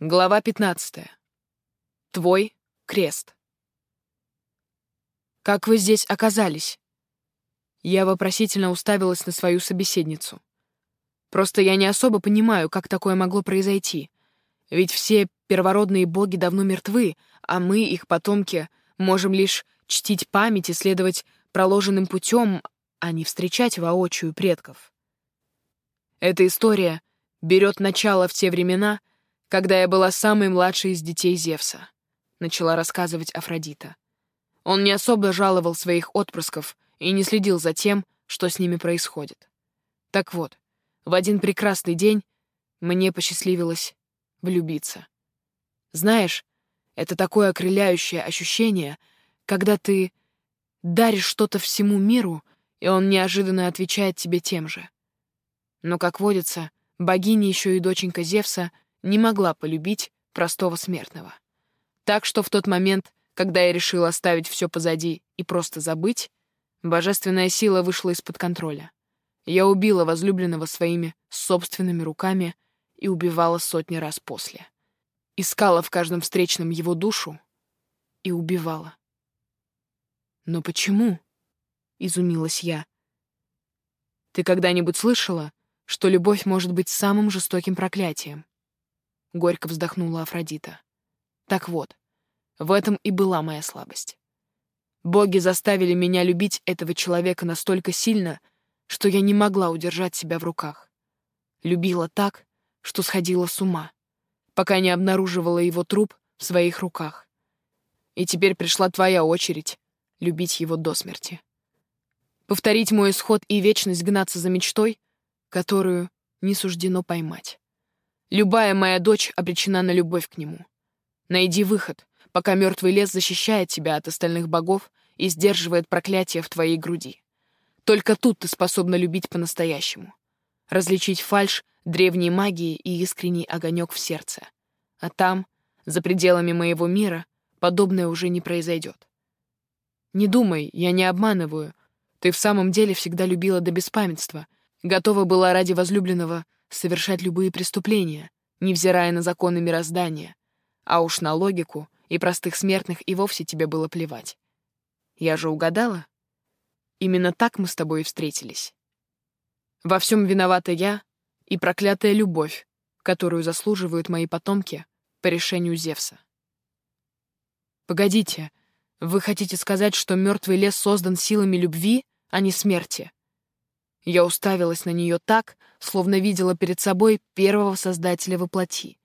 Глава 15. Твой крест. «Как вы здесь оказались?» Я вопросительно уставилась на свою собеседницу. Просто я не особо понимаю, как такое могло произойти. Ведь все первородные боги давно мертвы, а мы, их потомки, можем лишь чтить память и следовать проложенным путем, а не встречать воочию предков. Эта история берет начало в те времена, когда я была самой младшей из детей Зевса», — начала рассказывать Афродита. Он не особо жаловал своих отпрысков и не следил за тем, что с ними происходит. Так вот, в один прекрасный день мне посчастливилось влюбиться. Знаешь, это такое окрыляющее ощущение, когда ты даришь что-то всему миру, и он неожиданно отвечает тебе тем же. Но, как водится, богиня еще и доченька Зевса — не могла полюбить простого смертного. Так что в тот момент, когда я решил оставить все позади и просто забыть, божественная сила вышла из-под контроля. Я убила возлюбленного своими собственными руками и убивала сотни раз после. Искала в каждом встречном его душу и убивала. «Но почему?» — изумилась я. «Ты когда-нибудь слышала, что любовь может быть самым жестоким проклятием?» — горько вздохнула Афродита. «Так вот, в этом и была моя слабость. Боги заставили меня любить этого человека настолько сильно, что я не могла удержать себя в руках. Любила так, что сходила с ума, пока не обнаруживала его труп в своих руках. И теперь пришла твоя очередь любить его до смерти. Повторить мой исход и вечность гнаться за мечтой, которую не суждено поймать. Любая моя дочь обречена на любовь к нему. Найди выход, пока мертвый лес защищает тебя от остальных богов и сдерживает проклятие в твоей груди. Только тут ты способна любить по-настоящему. Различить фальшь древней магии и искренний огонек в сердце. А там, за пределами моего мира, подобное уже не произойдет. Не думай, я не обманываю. Ты в самом деле всегда любила до беспамятства, готова была ради возлюбленного совершать любые преступления, невзирая на законы мироздания, а уж на логику и простых смертных и вовсе тебе было плевать. Я же угадала? Именно так мы с тобой и встретились. Во всем виновата я и проклятая любовь, которую заслуживают мои потомки по решению Зевса. Погодите, вы хотите сказать, что мертвый лес создан силами любви, а не смерти? Я уставилась на нее так, словно видела перед собой первого создателя воплоти.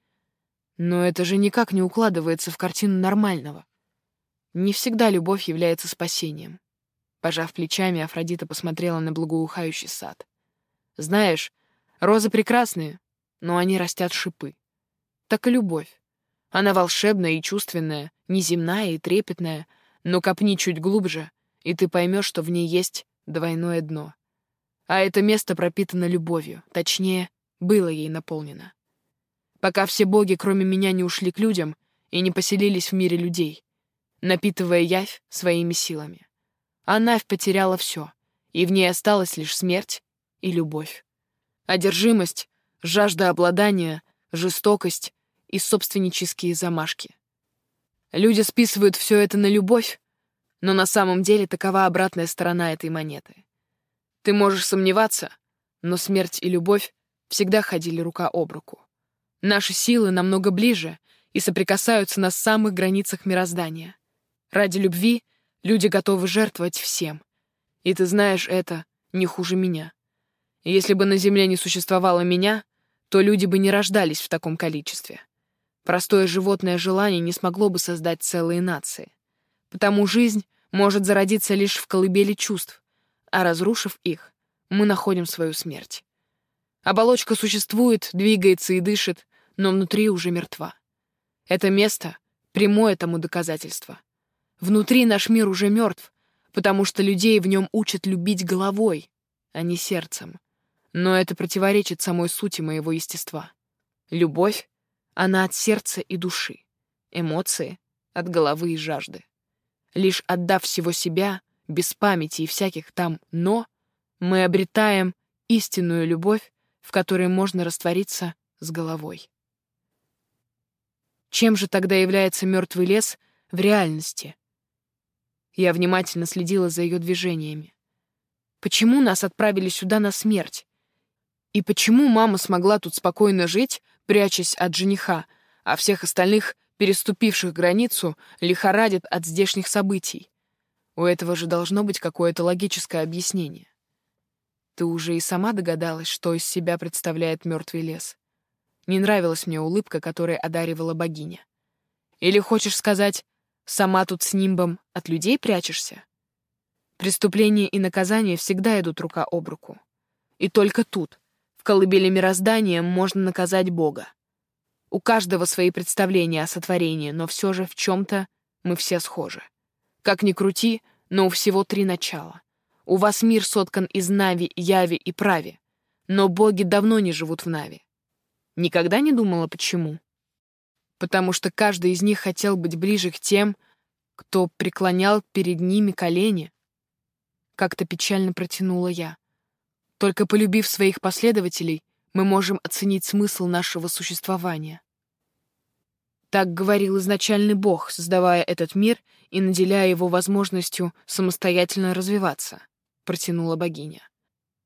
Но это же никак не укладывается в картину нормального. Не всегда любовь является спасением. Пожав плечами, Афродита посмотрела на благоухающий сад. Знаешь, розы прекрасные, но они растят шипы. Так и любовь. Она волшебная и чувственная, неземная и трепетная, но копни чуть глубже, и ты поймешь, что в ней есть двойное дно. А это место пропитано любовью, точнее, было ей наполнено. Пока все боги, кроме меня, не ушли к людям и не поселились в мире людей, напитывая явь своими силами. А Навь потеряла все, и в ней осталась лишь смерть и любовь. Одержимость, жажда обладания, жестокость и собственнические замашки. Люди списывают все это на любовь, но на самом деле такова обратная сторона этой монеты. Ты можешь сомневаться, но смерть и любовь всегда ходили рука об руку. Наши силы намного ближе и соприкасаются на самых границах мироздания. Ради любви люди готовы жертвовать всем. И ты знаешь это не хуже меня. Если бы на Земле не существовало меня, то люди бы не рождались в таком количестве. Простое животное желание не смогло бы создать целые нации. Потому жизнь может зародиться лишь в колыбели чувств, а разрушив их, мы находим свою смерть. Оболочка существует, двигается и дышит, но внутри уже мертва. Это место — прямое тому доказательство. Внутри наш мир уже мертв, потому что людей в нем учат любить головой, а не сердцем. Но это противоречит самой сути моего естества. Любовь, она от сердца и души, эмоции — от головы и жажды. Лишь отдав всего себя — без памяти и всяких там «но», мы обретаем истинную любовь, в которой можно раствориться с головой. Чем же тогда является мертвый лес в реальности? Я внимательно следила за ее движениями. Почему нас отправили сюда на смерть? И почему мама смогла тут спокойно жить, прячась от жениха, а всех остальных, переступивших границу, лихорадит от здешних событий? У этого же должно быть какое-то логическое объяснение. Ты уже и сама догадалась, что из себя представляет мертвый лес. Не нравилась мне улыбка, которой одаривала богиня. Или хочешь сказать, сама тут с нимбом от людей прячешься? Преступление и наказание всегда идут рука об руку. И только тут, в колыбели мироздания, можно наказать Бога. У каждого свои представления о сотворении, но все же в чем-то мы все схожи. Как ни крути, но у всего три начала. У вас мир соткан из Нави, Яви и Прави, но боги давно не живут в Нави. Никогда не думала, почему? Потому что каждый из них хотел быть ближе к тем, кто преклонял перед ними колени. Как-то печально протянула я. Только полюбив своих последователей, мы можем оценить смысл нашего существования. Так говорил изначальный Бог, создавая этот мир и наделяя его возможностью самостоятельно развиваться, протянула богиня.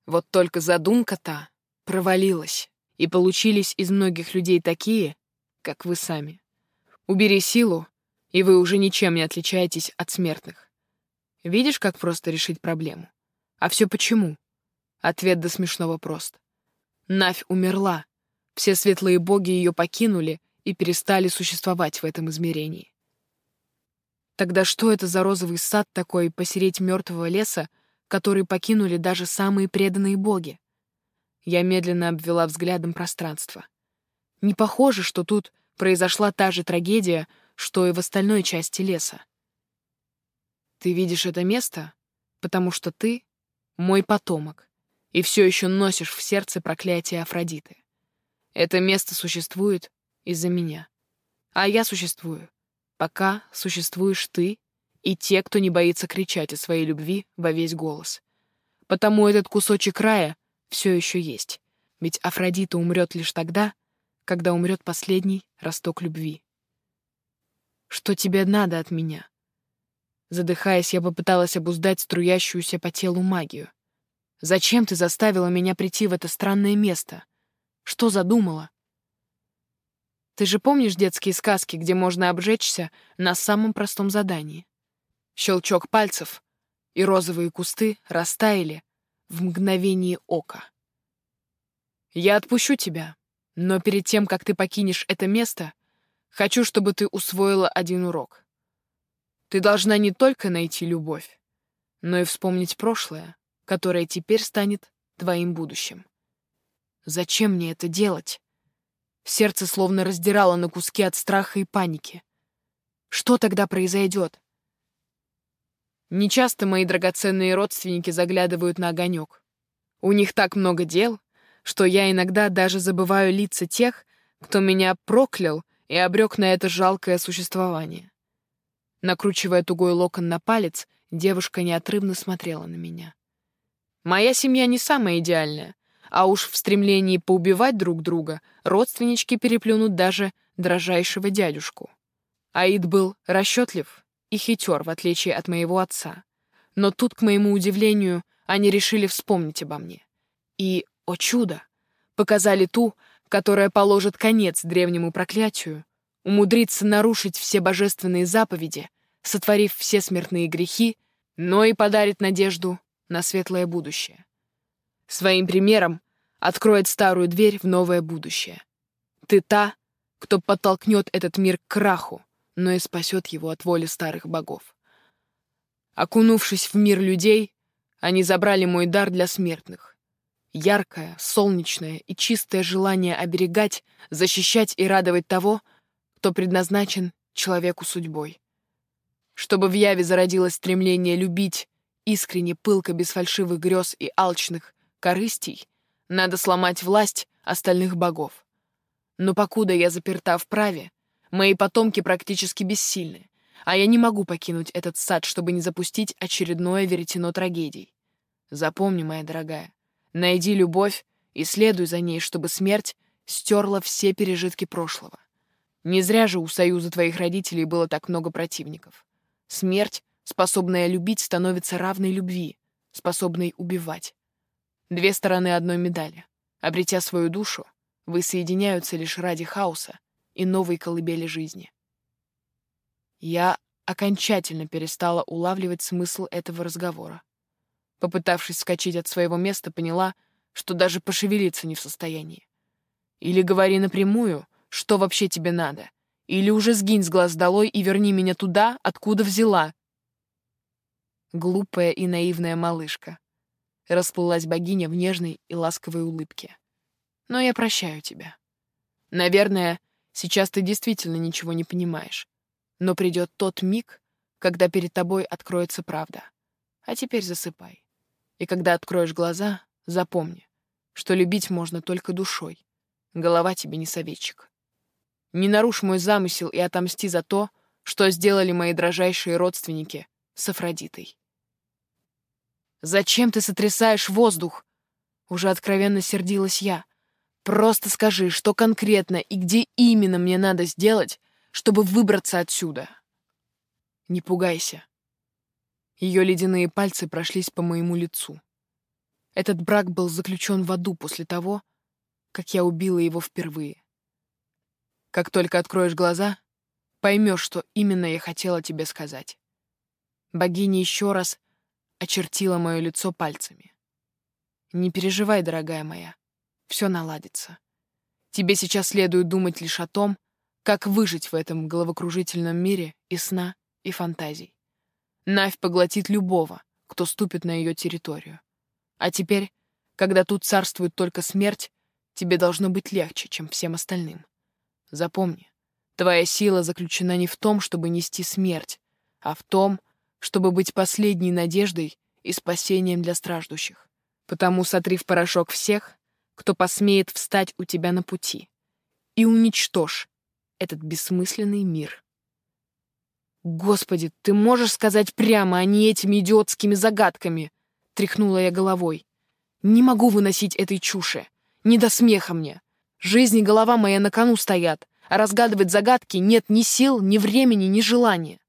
Вот только задумка-то провалилась и получились из многих людей такие, как вы сами. Убери силу, и вы уже ничем не отличаетесь от смертных. Видишь, как просто решить проблему? А все почему? Ответ до смешного прост. Навь умерла. Все светлые боги ее покинули и перестали существовать в этом измерении. Тогда что это за розовый сад такой посереть мертвого леса, который покинули даже самые преданные боги? Я медленно обвела взглядом пространство. Не похоже, что тут произошла та же трагедия, что и в остальной части леса. Ты видишь это место, потому что ты — мой потомок, и все еще носишь в сердце проклятие Афродиты. Это место существует из-за меня. А я существую, пока существуешь ты и те, кто не боится кричать о своей любви во весь голос. Потому этот кусочек рая — все еще есть, ведь Афродита умрет лишь тогда, когда умрет последний росток любви. «Что тебе надо от меня?» Задыхаясь, я попыталась обуздать струящуюся по телу магию. «Зачем ты заставила меня прийти в это странное место? Что задумала?» «Ты же помнишь детские сказки, где можно обжечься на самом простом задании?» Щелчок пальцев, и розовые кусты растаяли, в мгновение ока. Я отпущу тебя, но перед тем, как ты покинешь это место, хочу, чтобы ты усвоила один урок. Ты должна не только найти любовь, но и вспомнить прошлое, которое теперь станет твоим будущим. Зачем мне это делать? Сердце словно раздирало на куски от страха и паники. Что тогда произойдет? Нечасто мои драгоценные родственники заглядывают на огонек. У них так много дел, что я иногда даже забываю лица тех, кто меня проклял и обрек на это жалкое существование. Накручивая тугой локон на палец, девушка неотрывно смотрела на меня. Моя семья не самая идеальная, а уж в стремлении поубивать друг друга родственнички переплюнут даже дрожайшего дядюшку. Аид был расчетлив и хитер, в отличие от моего отца. Но тут, к моему удивлению, они решили вспомнить обо мне. И, о чудо, показали ту, которая положит конец древнему проклятию, умудрится нарушить все божественные заповеди, сотворив все смертные грехи, но и подарит надежду на светлое будущее. Своим примером откроет старую дверь в новое будущее. Ты та, кто подтолкнет этот мир к краху, но и спасет его от воли старых богов. Окунувшись в мир людей, они забрали мой дар для смертных. Яркое, солнечное и чистое желание оберегать, защищать и радовать того, кто предназначен человеку судьбой. Чтобы в Яве зародилось стремление любить, искренне, пылко, без фальшивых грез и алчных корыстей, надо сломать власть остальных богов. Но покуда я заперта в праве, Мои потомки практически бессильны, а я не могу покинуть этот сад, чтобы не запустить очередное веретено трагедий. Запомни, моя дорогая, найди любовь и следуй за ней, чтобы смерть стерла все пережитки прошлого. Не зря же у союза твоих родителей было так много противников. Смерть, способная любить, становится равной любви, способной убивать. Две стороны одной медали. Обретя свою душу, вы соединяются лишь ради хаоса и новой колыбели жизни. Я окончательно перестала улавливать смысл этого разговора. Попытавшись вскочить от своего места, поняла, что даже пошевелиться не в состоянии. Или говори напрямую, что вообще тебе надо, или уже сгинь с глаз долой и верни меня туда, откуда взяла. Глупая и наивная малышка. Расплылась богиня в нежной и ласковой улыбке. Но я прощаю тебя. Наверное, сейчас ты действительно ничего не понимаешь. Но придет тот миг, когда перед тобой откроется правда. А теперь засыпай. И когда откроешь глаза, запомни, что любить можно только душой. Голова тебе не советчик. Не нарушь мой замысел и отомсти за то, что сделали мои дрожайшие родственники с Афродитой. «Зачем ты сотрясаешь воздух?» Уже откровенно сердилась я. «Просто скажи, что конкретно и где именно мне надо сделать, чтобы выбраться отсюда?» «Не пугайся». Ее ледяные пальцы прошлись по моему лицу. Этот брак был заключен в аду после того, как я убила его впервые. Как только откроешь глаза, поймешь, что именно я хотела тебе сказать. Богиня еще раз очертила мое лицо пальцами. Не переживай, дорогая моя, все наладится. Тебе сейчас следует думать лишь о том, как выжить в этом головокружительном мире и сна, и фантазий. Навь поглотит любого, кто ступит на ее территорию. А теперь, когда тут царствует только смерть, тебе должно быть легче, чем всем остальным. Запомни, твоя сила заключена не в том, чтобы нести смерть, а в том, чтобы быть последней надеждой и спасением для страждущих. Потому сотри в порошок всех, кто посмеет встать у тебя на пути, и уничтожь этот бессмысленный мир. «Господи, ты можешь сказать прямо, а не этими идиотскими загадками?» — тряхнула я головой. «Не могу выносить этой чуши. Не до смеха мне. Жизнь и голова моя на кону стоят, а разгадывать загадки нет ни сил, ни времени, ни желания.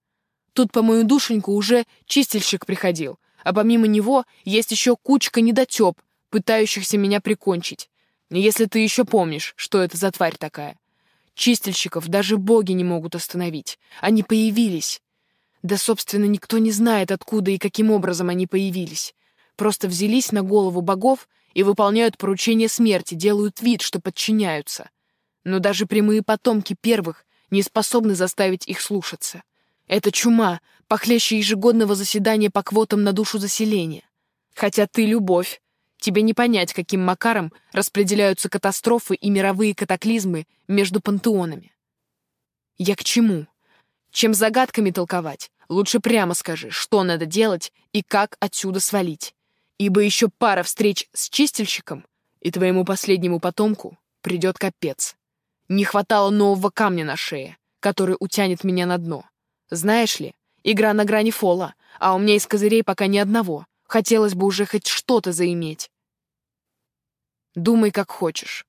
Тут по мою душеньку уже чистильщик приходил, а помимо него есть еще кучка недотеп, пытающихся меня прикончить. Если ты еще помнишь, что это за тварь такая. Чистильщиков даже боги не могут остановить. Они появились. Да, собственно, никто не знает, откуда и каким образом они появились. Просто взялись на голову богов и выполняют поручения смерти, делают вид, что подчиняются. Но даже прямые потомки первых не способны заставить их слушаться. Это чума, похлеще ежегодного заседания по квотам на душу заселения. Хотя ты — любовь. Тебе не понять, каким макаром распределяются катастрофы и мировые катаклизмы между пантеонами. Я к чему? Чем загадками толковать? Лучше прямо скажи, что надо делать и как отсюда свалить ибо еще пара встреч с чистильщиком, и твоему последнему потомку придет капец. Не хватало нового камня на шее, который утянет меня на дно. Знаешь ли, игра на грани фола, а у меня из козырей пока ни одного. Хотелось бы уже хоть что-то заиметь. Думай, как хочешь.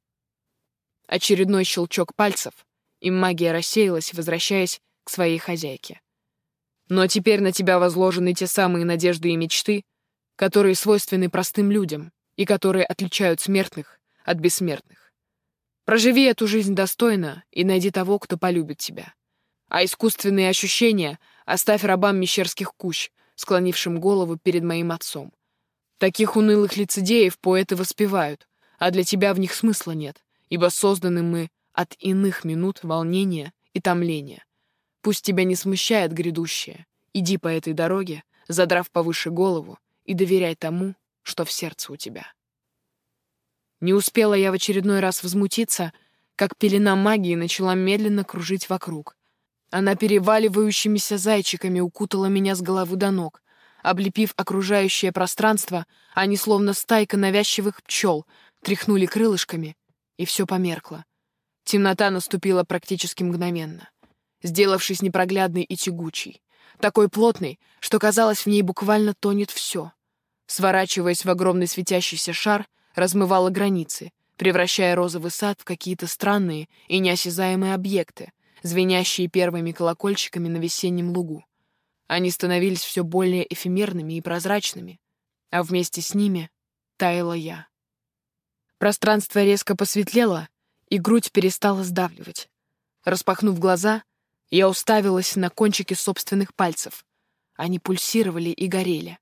Очередной щелчок пальцев, и магия рассеялась, возвращаясь к своей хозяйке. Но теперь на тебя возложены те самые надежды и мечты, которые свойственны простым людям и которые отличают смертных от бессмертных. Проживи эту жизнь достойно и найди того, кто полюбит тебя. А искусственные ощущения оставь рабам мещерских кущ, склонившим голову перед моим отцом. Таких унылых лицедеев поэты воспевают, а для тебя в них смысла нет, ибо созданы мы от иных минут волнения и томления. Пусть тебя не смущает грядущее. Иди по этой дороге, задрав повыше голову, и доверяй тому, что в сердце у тебя. Не успела я в очередной раз возмутиться, как пелена магии начала медленно кружить вокруг. Она переваливающимися зайчиками укутала меня с головы до ног. Облепив окружающее пространство, они, словно стайка навязчивых пчел, тряхнули крылышками, и все померкло. Темнота наступила практически мгновенно, сделавшись непроглядной и тягучей, такой плотной, что, казалось, в ней буквально тонет все сворачиваясь в огромный светящийся шар, размывала границы, превращая розовый сад в какие-то странные и неосязаемые объекты, звенящие первыми колокольчиками на весеннем лугу. Они становились все более эфемерными и прозрачными, а вместе с ними таяла я. Пространство резко посветлело, и грудь перестала сдавливать. Распахнув глаза, я уставилась на кончики собственных пальцев. Они пульсировали и горели.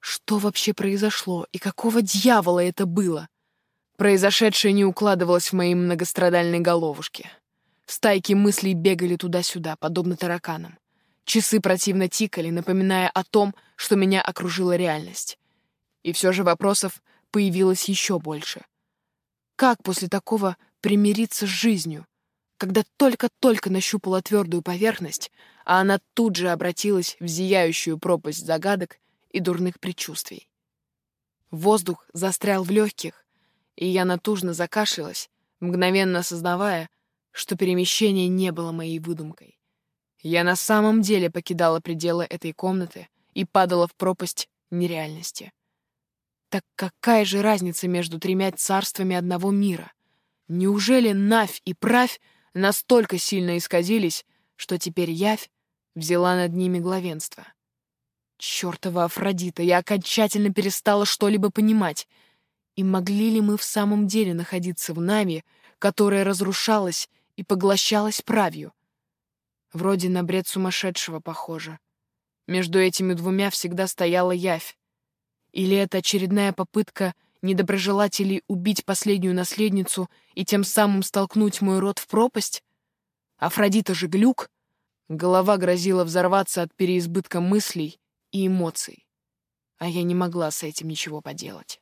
Что вообще произошло, и какого дьявола это было? Произошедшее не укладывалось в моей многострадальной головушке. Стайки мыслей бегали туда-сюда, подобно тараканам. Часы противно тикали, напоминая о том, что меня окружила реальность. И все же вопросов появилось еще больше. Как после такого примириться с жизнью, когда только-только нащупала твердую поверхность, а она тут же обратилась в зияющую пропасть загадок и дурных предчувствий? Воздух застрял в легких, и я натужно закашлялась, мгновенно осознавая, что перемещение не было моей выдумкой. Я на самом деле покидала пределы этой комнаты и падала в пропасть нереальности. Так какая же разница между тремя царствами одного мира? Неужели Навь и Правь настолько сильно исказились, что теперь Явь взяла над ними главенство? Чёртова Афродита, я окончательно перестала что-либо понимать. И могли ли мы в самом деле находиться в Нави, которая разрушалась и поглощалась правью? Вроде на бред сумасшедшего похоже. Между этими двумя всегда стояла явь. Или это очередная попытка недоброжелателей убить последнюю наследницу и тем самым столкнуть мой род в пропасть? Афродита же глюк. Голова грозила взорваться от переизбытка мыслей и эмоций. А я не могла с этим ничего поделать.